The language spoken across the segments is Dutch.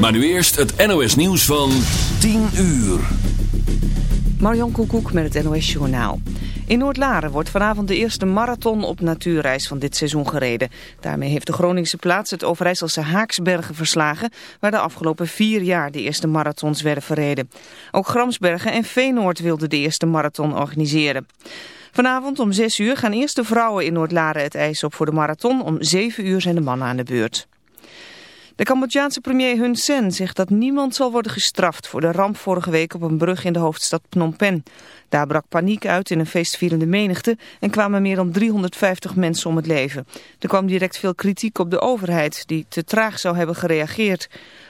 Maar nu eerst het NOS nieuws van 10 uur. Marion Koekoek met het NOS Journaal. In Noord-Laren wordt vanavond de eerste marathon op natuurreis van dit seizoen gereden. Daarmee heeft de Groningse plaats het Overijsselse Haaksbergen verslagen... waar de afgelopen vier jaar de eerste marathons werden verreden. Ook Gramsbergen en Veenoord wilden de eerste marathon organiseren. Vanavond om 6 uur gaan eerst de vrouwen in Noord-Laren het ijs op voor de marathon. Om 7 uur zijn de mannen aan de beurt. De Cambodjaanse premier Hun Sen zegt dat niemand zal worden gestraft voor de ramp vorige week op een brug in de hoofdstad Phnom Penh. Daar brak paniek uit in een feestvierende menigte en kwamen meer dan 350 mensen om het leven. Er kwam direct veel kritiek op de overheid die te traag zou hebben gereageerd.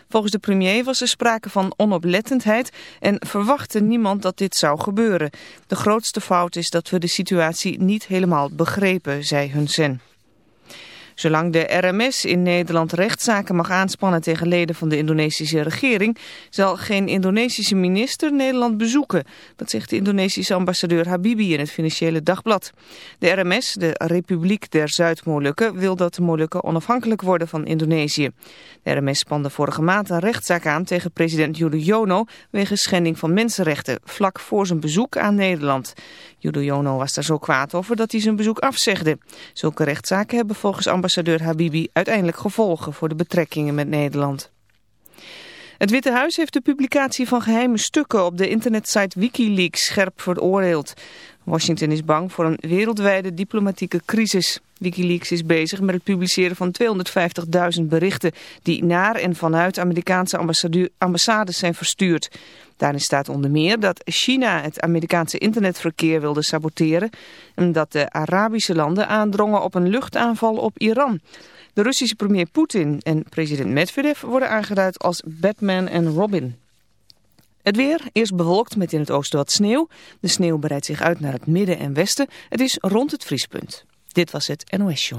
Volgens de premier was er sprake van onoplettendheid en verwachtte niemand dat dit zou gebeuren. De grootste fout is dat we de situatie niet helemaal begrepen, zei Hun Sen. Zolang de RMS in Nederland rechtszaken mag aanspannen tegen leden van de Indonesische regering, zal geen Indonesische minister Nederland bezoeken. Dat zegt de Indonesische ambassadeur Habibi in het Financiële Dagblad. De RMS, de Republiek der Zuid-Molukken, wil dat de Molukken onafhankelijk worden van Indonesië. De RMS spande vorige maand een rechtszaak aan tegen president Yudhoyono wegens schending van mensenrechten, vlak voor zijn bezoek aan Nederland. Yudhoyono was daar zo kwaad over dat hij zijn bezoek afzegde. Zulke rechtszaken hebben volgens ambassadeur Habibi uiteindelijk gevolgen voor de betrekkingen met Nederland. Het Witte Huis heeft de publicatie van geheime stukken op de internetsite Wikileaks scherp veroordeeld. Washington is bang voor een wereldwijde diplomatieke crisis. Wikileaks is bezig met het publiceren van 250.000 berichten die naar en vanuit Amerikaanse ambassades zijn verstuurd. Daarin staat onder meer dat China het Amerikaanse internetverkeer wilde saboteren en dat de Arabische landen aandrongen op een luchtaanval op Iran. De Russische premier Poetin en president Medvedev worden aangeduid als Batman en Robin. Het weer, eerst bewolkt met in het oosten wat sneeuw. De sneeuw breidt zich uit naar het midden en westen. Het is rond het vriespunt. Dit was het NOS Show.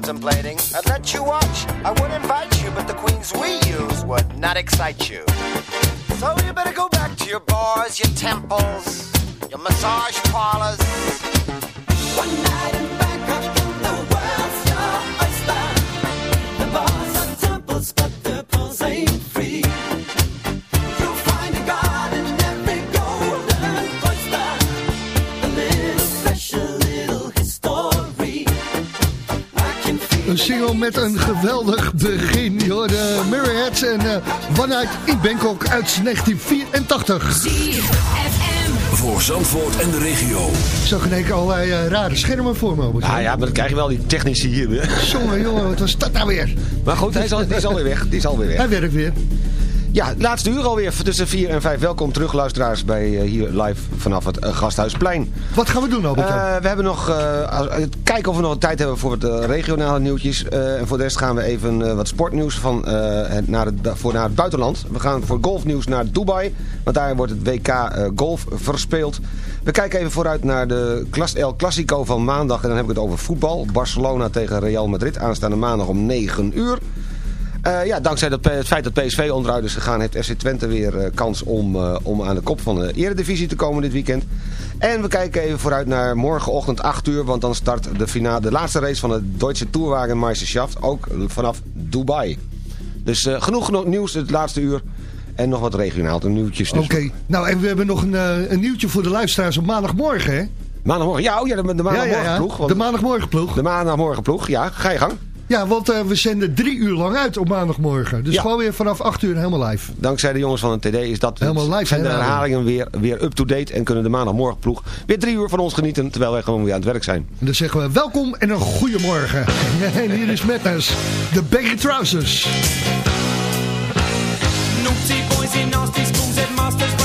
contemplating. At geweldig begin. Je hoorde Mirrorheads en eh, One Night in Bangkok uit 1984. Voor Zandvoort en de regio. Ik zag in één keer allerlei eh, rare schermen voor me. Ah ja, maar dan krijg je wel die technici hier weer. Jongen, jongen, wat was dat nou weer? Maar goed, hij is, al, die is alweer weg. Die is alweer weg. Hij werkt weer. Ja, laatste uur alweer tussen 4 en 5. Welkom terug luisteraars bij eh, hier live vanaf het eh, Gasthuisplein. Wat gaan we doen, Albert? Eh, we hebben nog, eh, eh, kijken of we nog tijd hebben voor het regionale nieuwtjes. En voor de rest gaan we even wat sportnieuws van, naar, het, voor naar het buitenland. We gaan voor golfnieuws naar Dubai, want daar wordt het WK golf verspeeld. We kijken even vooruit naar de Clas- El Clasico van maandag. En dan heb ik het over voetbal. Barcelona tegen Real Madrid aanstaande maandag om 9 uur. Ja, dankzij dat, het feit dat PSV onderuit is gegaan... heeft FC Twente weer kans om, om aan de kop van de eredivisie te komen dit weekend. En we kijken even vooruit naar morgenochtend 8 uur... want dan start de, finale, de laatste race van de Deutsche Tourwagenmeisterschaft... ook vanaf Dubai. Dus eh, genoeg, genoeg nieuws het laatste uur... En nog wat regionaal nieuwtjes. Dus Oké, nou en we hebben nog een, eh, een nieuwtje voor de luisteraars op maandagmorgen, hè? Maandagmorgen, ja, oh ja, de, de Ja, ja, maandagmorgenploeg. ja. want- De maandagmorgenploeg. de maandagmorgenploeg, ja, ga je gang. Ja, want eh, we zenden drie uur lang uit op maandagmorgen. Dus Ja. gewoon weer vanaf acht uur helemaal live. Dankzij de jongens van het TD is dat Helemaal live, zijn de herhalingen weer, weer up-to-date... en kunnen de maandagmorgenploeg weer drie uur van ons genieten... terwijl wij gewoon weer aan het werk zijn. En dan zeggen we welkom en een goede morgen. En hier is met ons de Baggy Trousers. Naughty boys in nasty schools, headmasters breaking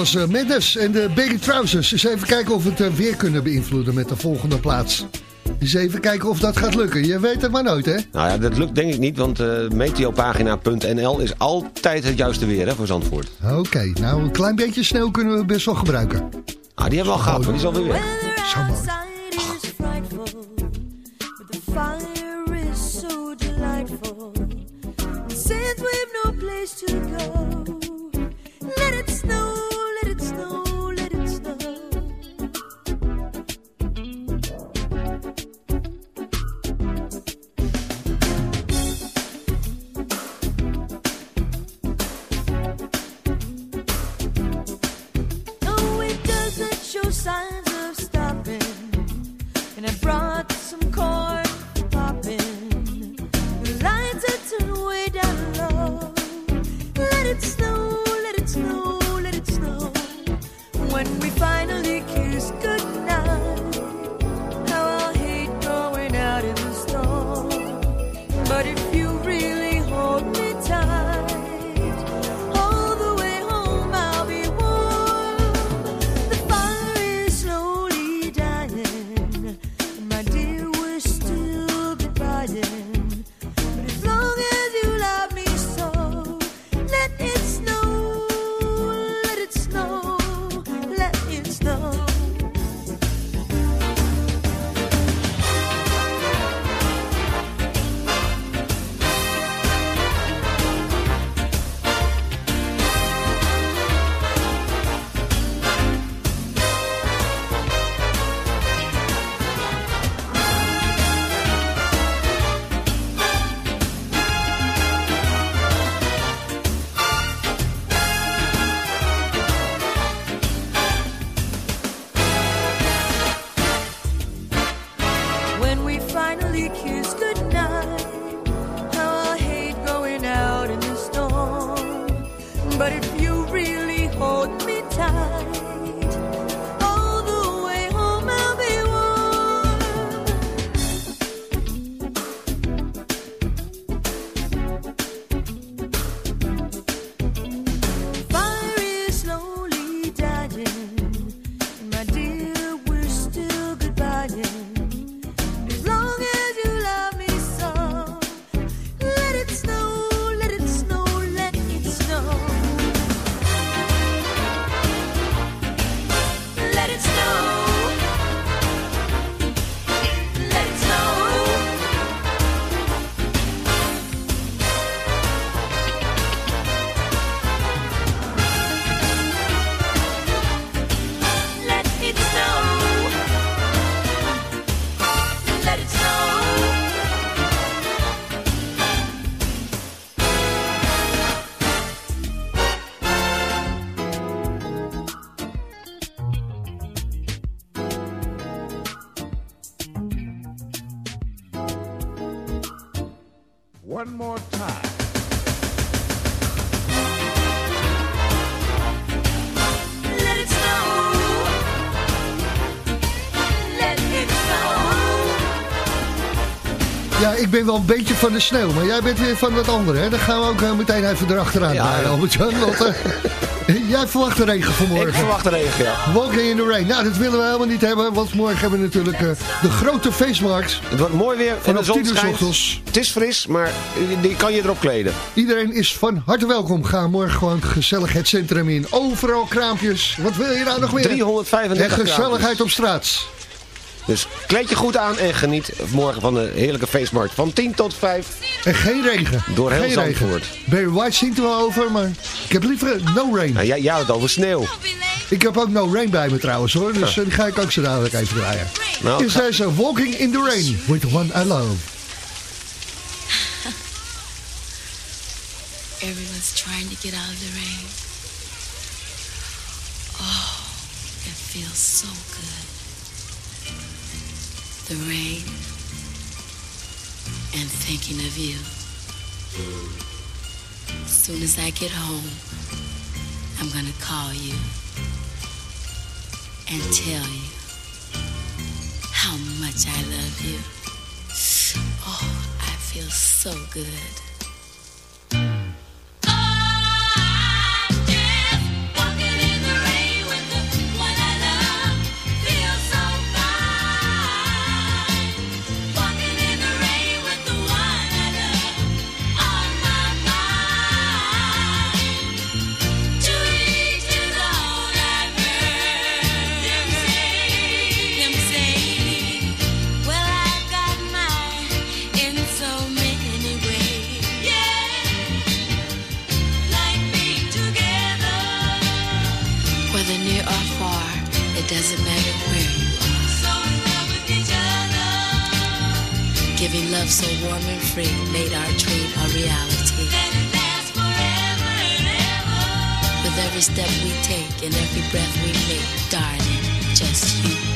was uh, Madness en de Baby Trousers. Eens even kijken of we het uh, weer kunnen beïnvloeden met de volgende plaats. Eens even kijken of dat gaat lukken. Je weet het maar nooit, hè? Nou ja, dat lukt denk ik niet, want uh, meteopagina.nl is altijd het juiste weer hè, voor Zandvoort. Oké, okay, nou een klein beetje sneeuw kunnen we best wel gebruiken. Ah, die hebben we al gehad, maar die is alweer weg. Zo mooi. Since we've no place to go, let it snow, ik ben wel een beetje van de sneeuw, maar jij bent weer van dat andere. Hè? Dan gaan we ook uh, meteen even erachteraan ja, Albert-Jan. Want uh, jij verwacht de regen vanmorgen. Ik verwacht de regen, ja. Walking in the rain. Nou, dat willen we helemaal niet hebben, want morgen hebben we natuurlijk uh, de grote feestmarkt. Het wordt mooi weer en de zon schijnt. Het is fris, maar die kan je erop kleden. Iedereen is van harte welkom. Ga morgen gewoon gezellig het centrum in. Overal kraampjes. Wat wil je nou nog meer? 335 En gezelligheid op straat. Dus kleed je goed aan en geniet morgen van de heerlijke feestmarkt van 10 tot 5. En geen regen. Door heel geen Zandvoort. Barry White zingt er wel over, maar ik heb liever no rain. Nou, jij, jij had het over sneeuw. Ik heb ook no rain bij me trouwens hoor, dus ja. die ga ik ook zo dadelijk even draaien. Nou, Is deze Walking in the Rain with the one I love. Everyone's trying to get out of the rain. Oh, it feels so good. The rain and thinking of you. Soon as I get home, I'm gonna call you and tell you how much I love you. Oh, I feel so good. Love so warm and free made our dream a reality. With every step we take and every breath we make, darling, just you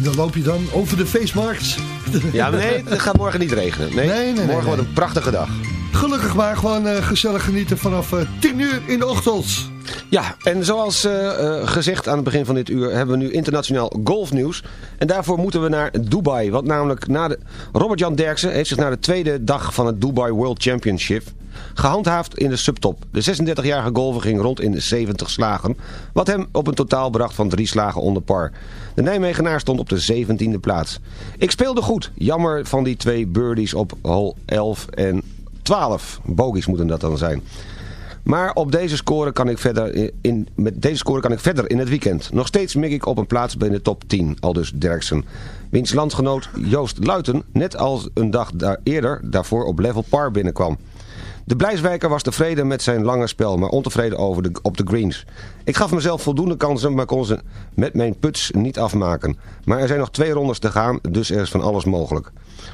En dan loop je dan over de feestmarkt. Ja, maar nee, het gaat morgen niet regenen. Nee, Nee, nee, nee, morgen wordt een prachtige dag. Gelukkig maar gewoon eh, gezellig genieten vanaf eh 10 uur in de ochtend. Ja, en zoals eh, eh, gezegd aan het begin van dit uur hebben we nu internationaal golfnieuws. En daarvoor moeten we naar Dubai. Want namelijk na de... Robert-Jan Derksen heeft zich na de tweede dag van het Dubai World Championship gehandhaafd in de subtop. De 36-jarige golfer ging rond in 70 slagen, wat hem op een totaal bracht van drie slagen onder par. De Nijmegenaar stond op de 17e plaats. Ik speelde goed, jammer van die twee birdies op hole 11 en 12. Bogies moeten dat dan zijn. Maar op deze score kan ik verder in, met deze score kan ik verder in het weekend. Nog steeds mik ik op een plaats binnen de top 10, aldus Derksen. Wiens landgenoot Joost Luiten net als een dag daar eerder daarvoor op level par binnenkwam. De Blijswijker was tevreden met zijn lange spel, maar ontevreden over de, op de greens. Ik gaf mezelf voldoende kansen, maar kon ze met mijn puts niet afmaken. Maar er zijn nog twee rondes te gaan, dus er is van alles mogelijk.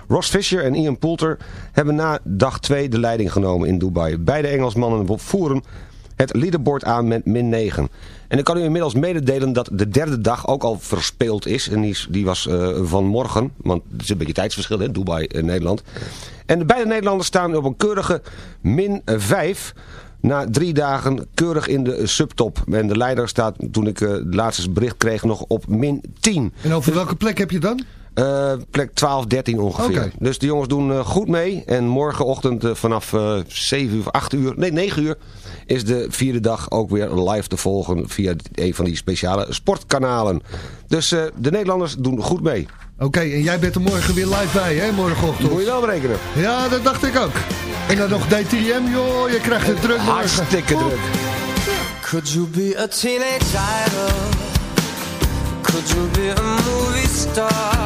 Ross Fisher en Ian Poulter hebben na dag 2 de leiding genomen in Dubai. Beide Engelsmannen voeren het leaderboard aan met min 9. En ik kan u inmiddels mededelen dat de derde dag ook al verspeeld is. En die, die was eh, vanmorgen, want het is een beetje tijdsverschil, hè, Dubai en Nederland. En de beide Nederlanders staan op een keurige min 5 na drie dagen keurig in de subtop. En de leider staat, toen ik eh, het laatste bericht kreeg, nog op min 10. En over welke plek heb je dan? Eh, plek 12, 13 ongeveer. Dus de jongens doen eh, goed mee. En morgenochtend eh, vanaf eh 7 uur of 8 uur, nee 9 uur, is de vierde dag ook weer live te volgen via een van die speciale sportkanalen. Dus eh, de Nederlanders doen goed mee. Oké, en jij bent er morgen weer live bij, hè, morgenochtend. Moet je wel berekenen. Ja, dat dacht ik ook. En dan nog DTM, joh, je krijgt het druk morgen. Hartstikke druk. Could you be a teenage idol? Could you be a movie star?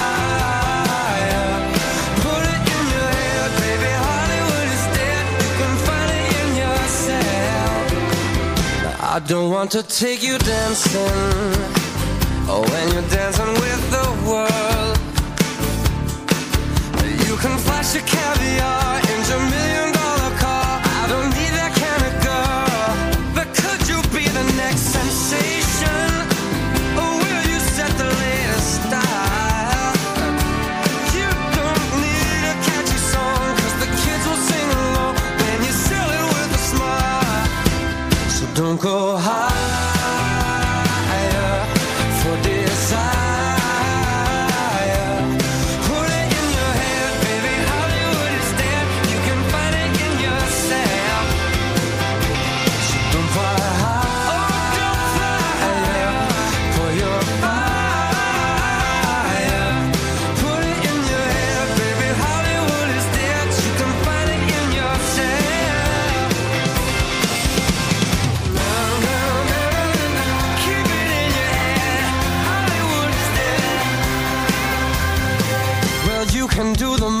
Don't want to take you dancing. Oh, when you're dancing with the world. You can flash your caviar in your million don't go higher Well, you can do the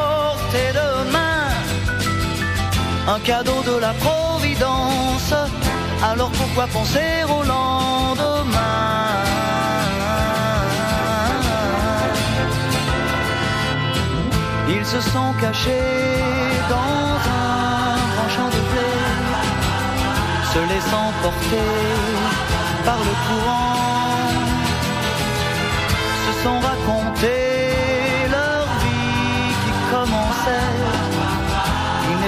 Un cadeau de la Providence. Alors pourquoi penser au lendemain Ils se sont cachés dans un grand champ de blé se laissant porter par le courant, se sont racontés leur vie qui commençait.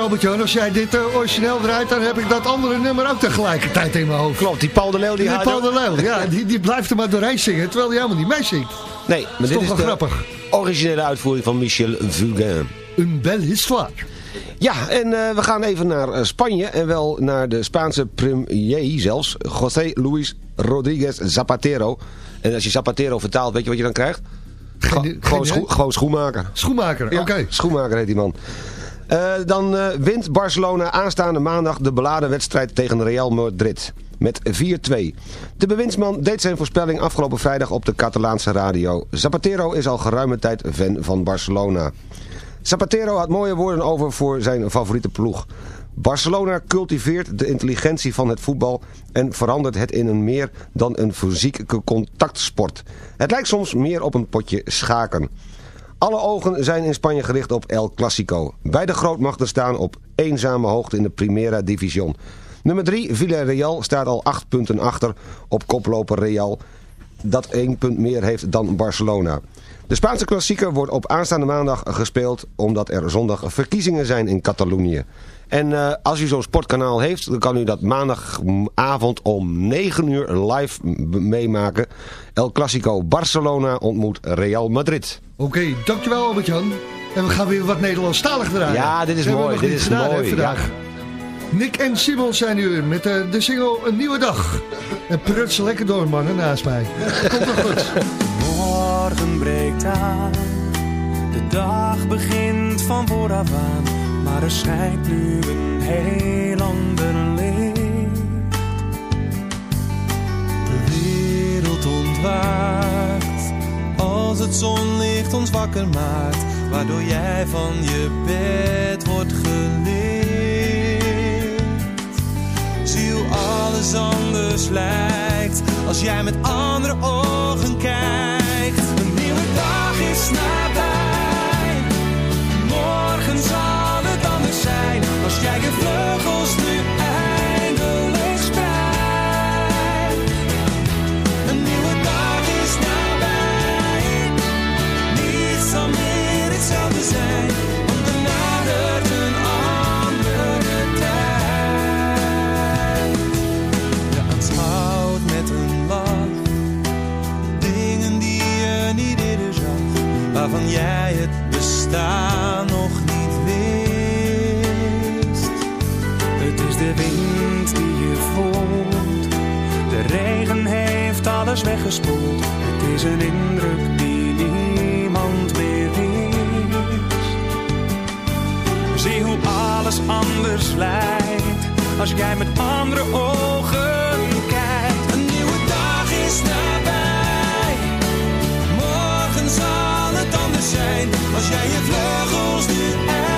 Albert-Jan, als jij dit eh, origineel draait... dan heb ik dat andere nummer ook tegelijkertijd in mijn hoofd. Klopt, die Paul de Leeuw die Die Paul de Leeuw, ja, die, die blijft er maar doorheen zingen... terwijl hij helemaal niet meezingt. Nee, maar dit toch is de grappig. originele uitvoering van Michel Fugain. Een belle histoire. Ja, en eh, we gaan even naar eh, Spanje en wel naar de Spaanse premier zelfs, José Luis Rodríguez Zapatero. En als je Zapatero vertaalt, weet je wat je dan krijgt? Ge- geen gewoon, gewoon schoenmaker. Schoenmaker, Ja, oké. Schoenmaker heet die man. Eh, dan eh, wint Barcelona aanstaande maandag de beladen wedstrijd tegen Real Madrid. Met 4-2. De bewindsman deed zijn voorspelling afgelopen vrijdag op de Catalaanse radio. Zapatero is al geruime tijd fan van Barcelona. Zapatero had mooie woorden over voor zijn favoriete ploeg. Barcelona cultiveert de intelligentie van het voetbal en verandert het in een meer dan een fysieke contactsport. Het lijkt soms meer op een potje schaken. Alle ogen zijn in Spanje gericht op El Clasico. Beide grootmachten staan op eenzame hoogte in de Primera Division. Nummer 3, Villarreal, staat al 8 punten achter op koploper Real dat één punt meer heeft dan Barcelona. De Spaanse klassieker wordt op aanstaande maandag gespeeld... omdat er zondag verkiezingen zijn in Catalonië. En eh, als u zo'n sportkanaal heeft... dan kan u dat maandagavond om 9 uur live meemaken. El Clasico Barcelona ontmoet Real Madrid. Oké, dankjewel Albert-Jan. En we gaan weer wat Nederlandstalig draaien. Ja, dit is mooi, nog dit is gedaan, hè, mooi, vandaag. ja. Nick en Simon zijn hier met eh, de single Een Nieuwe Dag. En pruts lekker door, mannen, naast mij. Komt wel goed. Morgen breekt aan, de dag begint van vooraf aan, maar er schijnt nu een heel ander licht. De wereld ontwaakt, als het zonlicht ons wakker maakt, waardoor jij van je bed wordt gelicht. Zie hoe alles anders lijkt als jij met andere ogen kijkt. Een nieuwe dag is nabij. Morgen zal het anders zijn als jij je vleugels waarvan jij het bestaan nog niet wist. Het is de wind die je voelt, de regen heeft alles weggespoeld. Het is een indruk die niemand meer wist. Zie hoe alles anders lijkt als jij met andere ogen kijkt. Een nieuwe dag is nabij. Zijn. Als jij je vleugels nu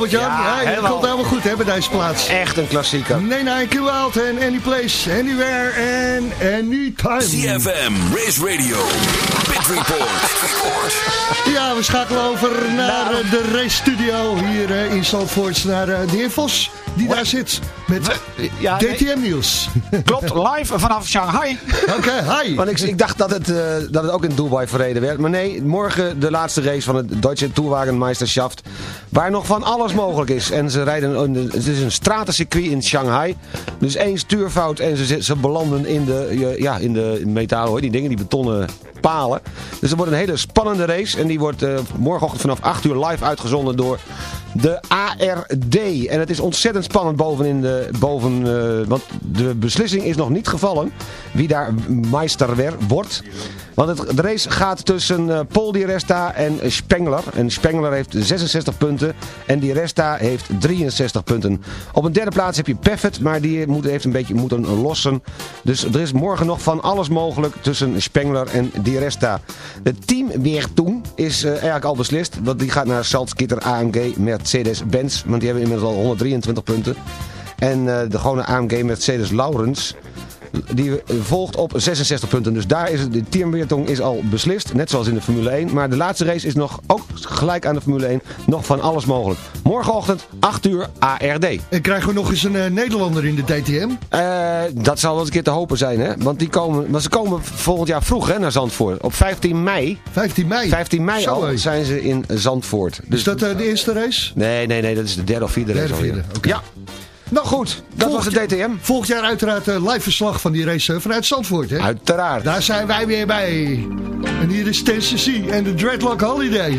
Albert-Jan. Ja, Ja, je helemaal. komt helemaal goed hè, bij deze plaats. Echt een klassieker. Nee, nee, Q Out en Any Place, Anywhere en Anytime. CFM, Race Radio, Pit Report. Ja, we schakelen over naar Nou. eh, de race studio hier eh, in Zandvoort. Naar eh, de heer Vos, die daar zit met Ja, nee, DTM Nieuws. klopt, live vanaf Shanghai. Oké, hi. Want ik, ik dacht dat het, eh, dat het ook in Dubai verreden werd. Maar nee, morgen de laatste race van het Deutsche Tourwagenmeisterschaft. Waar nog van alles mogelijk is. En ze rijden, in de- het is een stratencircuit in Shanghai. Dus één stuurfout en ze, ze belanden in de, ja, in de metalen, hoor, die dingen, die betonnen palen. Dus het wordt een hele spannende race. En die wordt eh, morgenochtend vanaf 8 uur live uitgezonden door de ARD. En het is ontzettend spannend bovenin de, boven, eh, want de beslissing is nog niet gevallen wie daar meister wer- wordt. Want het, de race gaat tussen eh, Paul Di Resta en Spengler. En Spengler heeft 66 punten en Di Resta heeft 63 punten. Op een derde plaats heb je Paffett, maar die moet, heeft een beetje moeten lossen. Dus er is morgen nog van alles mogelijk tussen Spengler en Di Resta. De teamweertoen is eh, eigenlijk al beslist. Want die gaat naar Salzgitter AMG Mercedes-Benz. Want die hebben inmiddels al 123 punten. En eh, de gewone AMG Mercedes Laurens die volgt op 66 punten. Dus daar is het, de teamweertong is al beslist. Net zoals in de Formule 1. Maar de laatste race is nog ook gelijk aan de Formule 1. Nog van alles mogelijk. Morgenochtend 8 uur ARD. En krijgen we nog eens een eh, Nederlander in de DTM? Eh, dat zal wel eens een keer te hopen zijn. Hè? Want die komen, maar ze komen volgend jaar vroeg hè, naar Zandvoort. Op 15 mei, 15 mei. 15 mei Zo, al zijn ze in Zandvoort. Dus Is dat eh, de eerste race? Nee, nee, nee. Dat is de derde of vierde Derde, race alweer. Ja. Nou goed, dat was de DTM. Volgend jaar uiteraard eh, live verslag van die race eh, vanuit Zandvoort. Hè? Uiteraard. Daar zijn wij weer bij. En hier is Tennessee en de Dreadlock Holiday.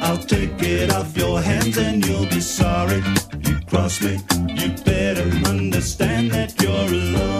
I'll take it off your hands and you'll be sorry. You cross me, you better understand that you're alone.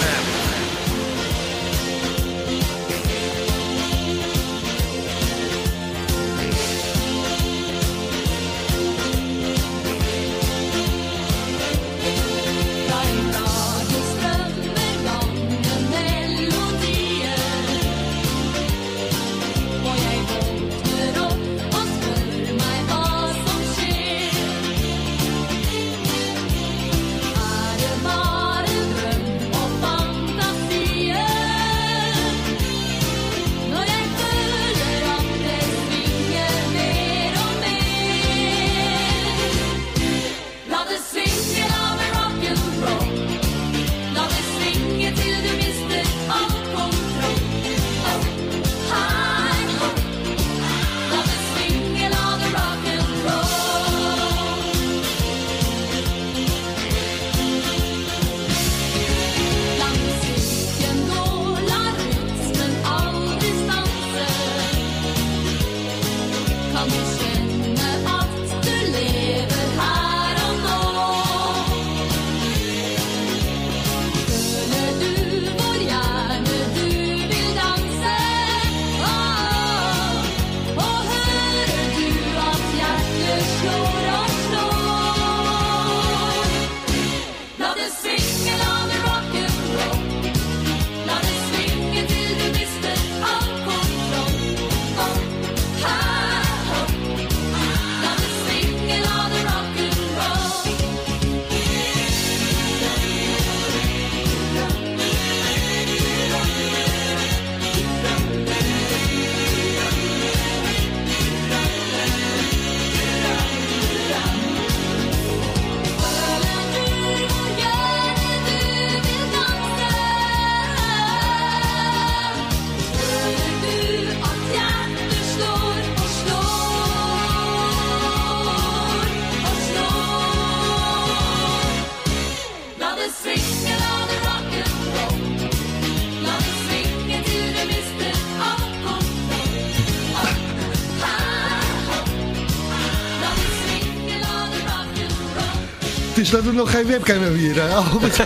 We nog geen webcam hebben hier. hè, Albert.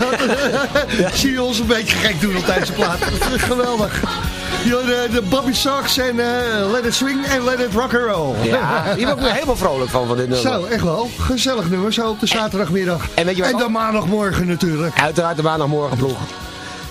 Zie je ons een beetje gek doen op deze plaat. Geweldig. Hier, de Bobby Sox en eh, Let It Swing en Let It Rock and Roll. Ja, hier ben ik helemaal vrolijk van, van dit nummer. Zo, echt wel. Gezellig nummer, zo op de zaterdagmiddag. En weet je wat en dan ook- maandagmorgen natuurlijk. Uiteraard de maandagmorgen ploeg.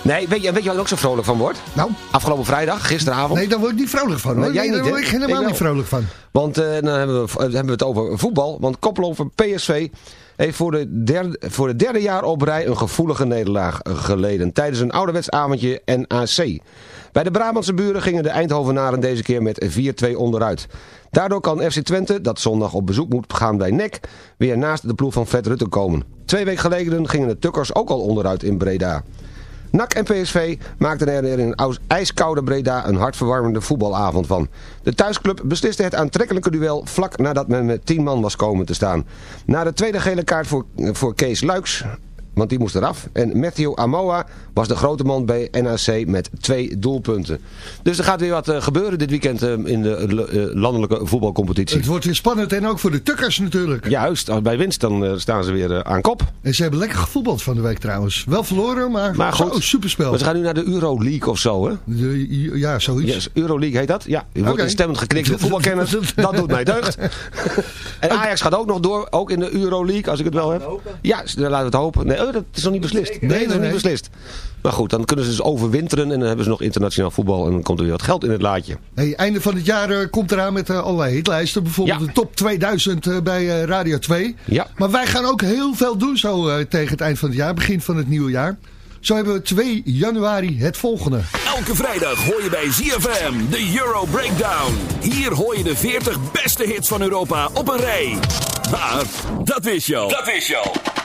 Nee, weet je, weet je waar ik ook zo vrolijk van word? Nou, Afgelopen vrijdag, gisteravond. nee, daar word ik niet vrolijk van hoor. Nee, jij Nee, daar niet, word ik helemaal Ik niet vrolijk van. Want eh, dan hebben we, hebben we het over voetbal. Want koploper PSV heeft voor de, derde, voor het derde jaar op rij een gevoelige nederlaag geleden. Tijdens een ouderwets avondje NAC. Bij de Brabantse buren gingen de Eindhovenaren deze keer met 4-2 onderuit. Daardoor kan FC Twente, dat zondag op bezoek moet gaan bij NEC, weer naast de ploeg van Fred Rutte komen. Twee weken geleden gingen de Tukkers ook al onderuit in Breda. NAC en PSV maakten er in ijskoude Breda een hartverwarmende voetbalavond van. De thuisclub besliste het aantrekkelijke duel vlak nadat men met 10 man was komen te staan. Na de tweede gele kaart voor, voor Kees Luiks, want die moest eraf. En Matthew Amoa was de grote man bij NAC met twee doelpunten. Dus er gaat weer wat eh, gebeuren dit weekend eh, in de eh, landelijke voetbalcompetitie. Het wordt weer spannend en ook voor de tukkers natuurlijk. Juist, als bij winst dan staan ze weer aan kop. En ze hebben lekker gevoetbald van de week trouwens. Wel verloren, maar, Maar goed, zo, superspel. Maar ze gaan nu naar de Euroleague of zo, hè? De- ja, zoiets. Yes, Euroleague heet dat? Ja, u wordt Oké. instemmend geknikt door voetbalkenners. Dat doet mij deugd. En Ajax gaat ook nog door, ook in de Euroleague, als ik het wel heb. Ja, laten we het hopen. Nee, oh, dat is nog niet beslist. Nee, dat is nog nee. niet beslist. Maar goed, dan kunnen ze dus overwinteren en dan hebben ze nog internationaal voetbal en dan komt er weer wat geld in het laadje. Hey, einde van het jaar eh, komt eraan met eh, allerlei hitlijsten. Bijvoorbeeld Ja. de top 2000 eh, bij eh, Radio 2. Ja. Maar wij gaan ook heel veel doen zo eh, tegen het eind van het jaar, begin van het nieuwe jaar. Zo hebben we 2 januari het volgende. Elke vrijdag hoor je bij ZFM de Euro Breakdown. Hier hoor je de 40 beste hits van Europa op een rij. Maar, dat je al. Dat je al.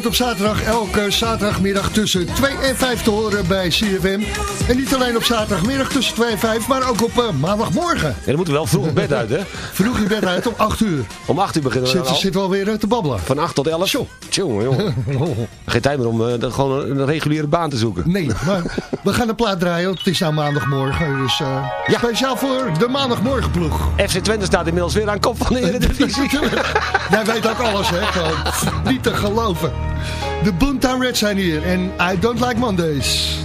Zandvoort op zaterdag, elke zaterdagmiddag tussen 2 en 5 te horen bij CFM. En niet alleen op zaterdagmiddag tussen 2 en 5, maar ook op eh, maandagmorgen. Ja, dan moeten we wel vroeg bed uit, hè? Vroeg je bed uit om 8 uur. Om 8 uur beginnen we Zit, al. zit wel weer eh, te babbelen. Van 8 tot 11. Zo. Tjonge, jongen. Geen tijd meer om de- gewoon een, een reguliere baan te zoeken. Nee, maar we gaan een plaat draaien, want het is nou maandagmorgen. Dus Ja. speciaal voor de maandagmorgenploeg. FC Twente staat inmiddels weer aan kop van de Eredivisie. Jij weet ook alles, hè? Gewoon niet te geloven. De Boomtown Reds zijn hier en I Don't Like Mondays.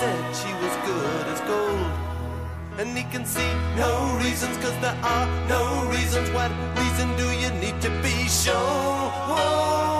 Said she was good as gold. And he can see no reasons, cause there are no reasons. What reason do you need to be shown? Tell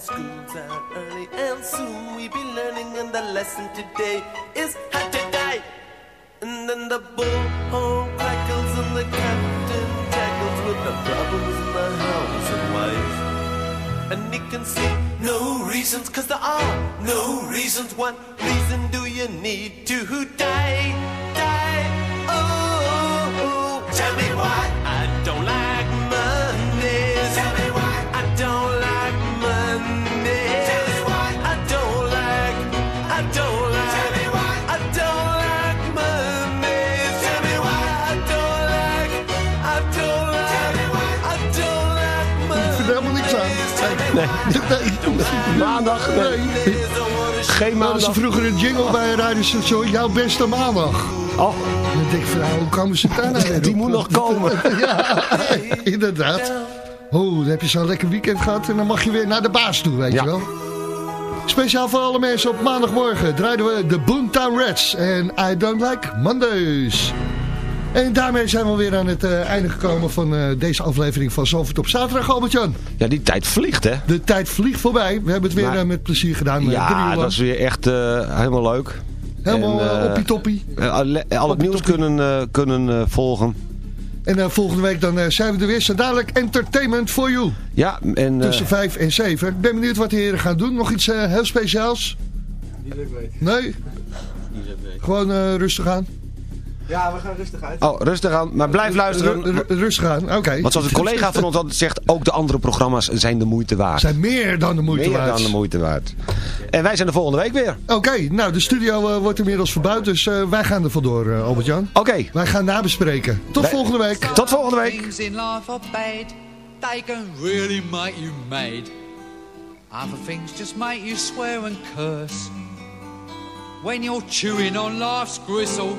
School's out early, and soon we be learning. And the lesson today is how to die. And then the bullhorn crackles, and the captain tackles with the problems in the house and wife. And he can see no reasons, cause there are no reasons. What reason do you need to die? Die. Oh, oh, oh. tell me why Nee. Maandag? Nee. Geen Nou, dat is maandag. vroeger een jingle bij een radiostation. Jouw beste maandag. Oh, dan denk ik van, nou, hoe komen ze daar nou die moet nog komen. Ja, inderdaad. Oh, dan heb je zo'n lekker weekend gehad en dan mag je weer naar de baas toe, weet Ja. je wel. Speciaal voor alle mensen op maandagmorgen draaiden we de Boomtown Reds en I Don't Like Mondays. En daarmee zijn we weer aan het eh, einde gekomen van eh, deze aflevering van Zalvoort op zaterdag, Albert-Jan. Ja, die tijd vliegt, hè? De tijd vliegt voorbij. We hebben het weer Maar- eh, met plezier gedaan. Ja, dat is weer echt eh, helemaal leuk. Helemaal En, eh, oppie toppie. alle- al het nieuws kunnen, eh, kunnen eh, volgen. En volgende week dan eh, zijn we er weer. Zo dadelijk Entertainment for You. Ja, en... eh, Tussen 5 en 7. Ik ben benieuwd wat de heren gaan doen. Nog iets eh, heel speciaals? Niet dat ik weet. Nee? Niet dat ik weet. Gewoon eh, rustig aan? Ja, we gaan rustig uit. Oh, rustig aan. Maar blijf luisteren. Ru- ru- rustig aan, oké. Want zoals een collega van ons altijd zegt, ook de andere programma's zijn de moeite waard. Zijn meer dan de moeite Meer waard. dan de moeite waard. En wij zijn de volgende week weer. Oké, nou de studio eh, wordt inmiddels verbouwd, dus eh, wij gaan er vandoor, eh, Albert-Jan. Oké. Wij gaan nabespreken. Tot Wij- volgende week. Tot volgende week. Things in life are bad, they can really make you mad. Other things just make you swear and curse. When you're chewing on life's gristle, don't